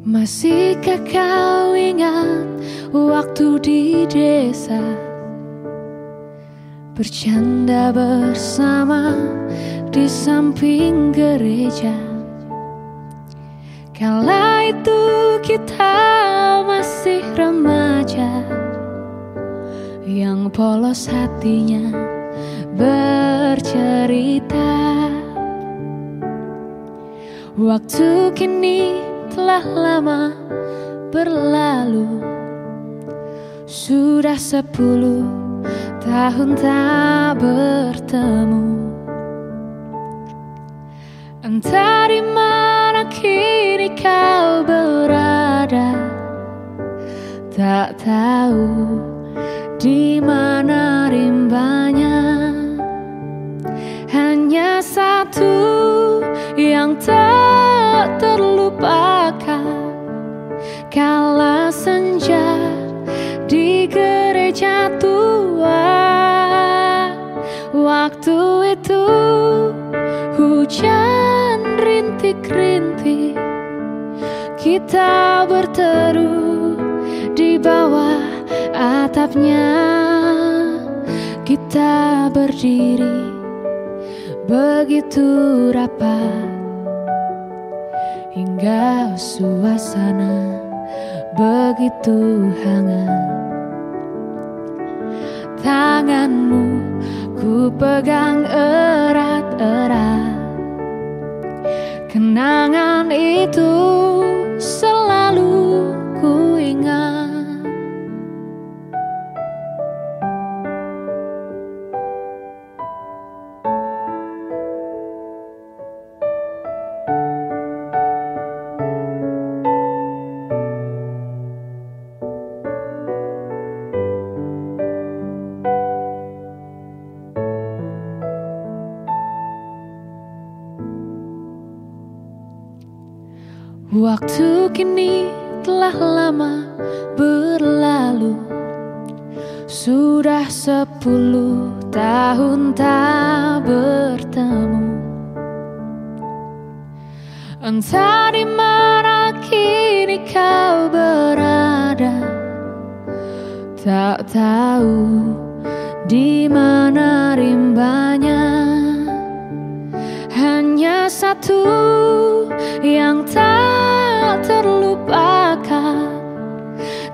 Masihkah kau ingat waktu di desa? Bercanda bersama di samping gereja. Kala itu kita masih remaja. Yang polos hatinya bercerita. Waktu kini telah lama berlalu. Sudah sepuluh tahun tak bertemu. Entah di mana kini kau berada Tak tahu di mana rimbanya. Hanya satu yang tak terlupakan Kala senja di gereja tua Waktu itu hujan rintik-rintik. Kita berteduh di bawah atapnya. Kita berdiri begitu rapat Hingga suasana begitu hangat. Tanganmu ku pegang erat-erat. Kenangan itu Waktu kini telah lama berlalu. Sudah sepuluh tahun tak bertemu. Entah di mana kini kau berada. Tak tahu di mana rimbanya. Hanya satu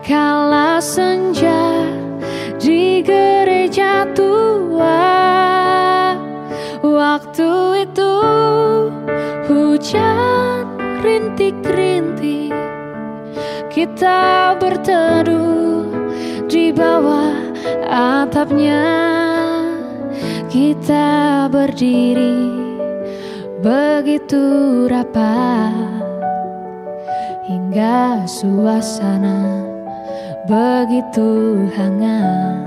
Kala senja di gereja tua Waktu itu hujan rintik-rintik. Kita berteduh di bawah atapnya. Kita berdiri begitu rapat hingga suasana begitu hangat.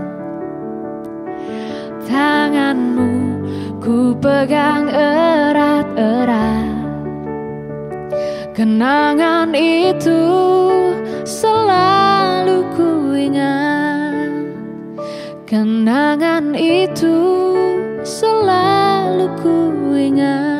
Tanganmu ku pegang erat-erat, kenangan itu selalu ku ingat. Kenangan itu selalu ku ingat.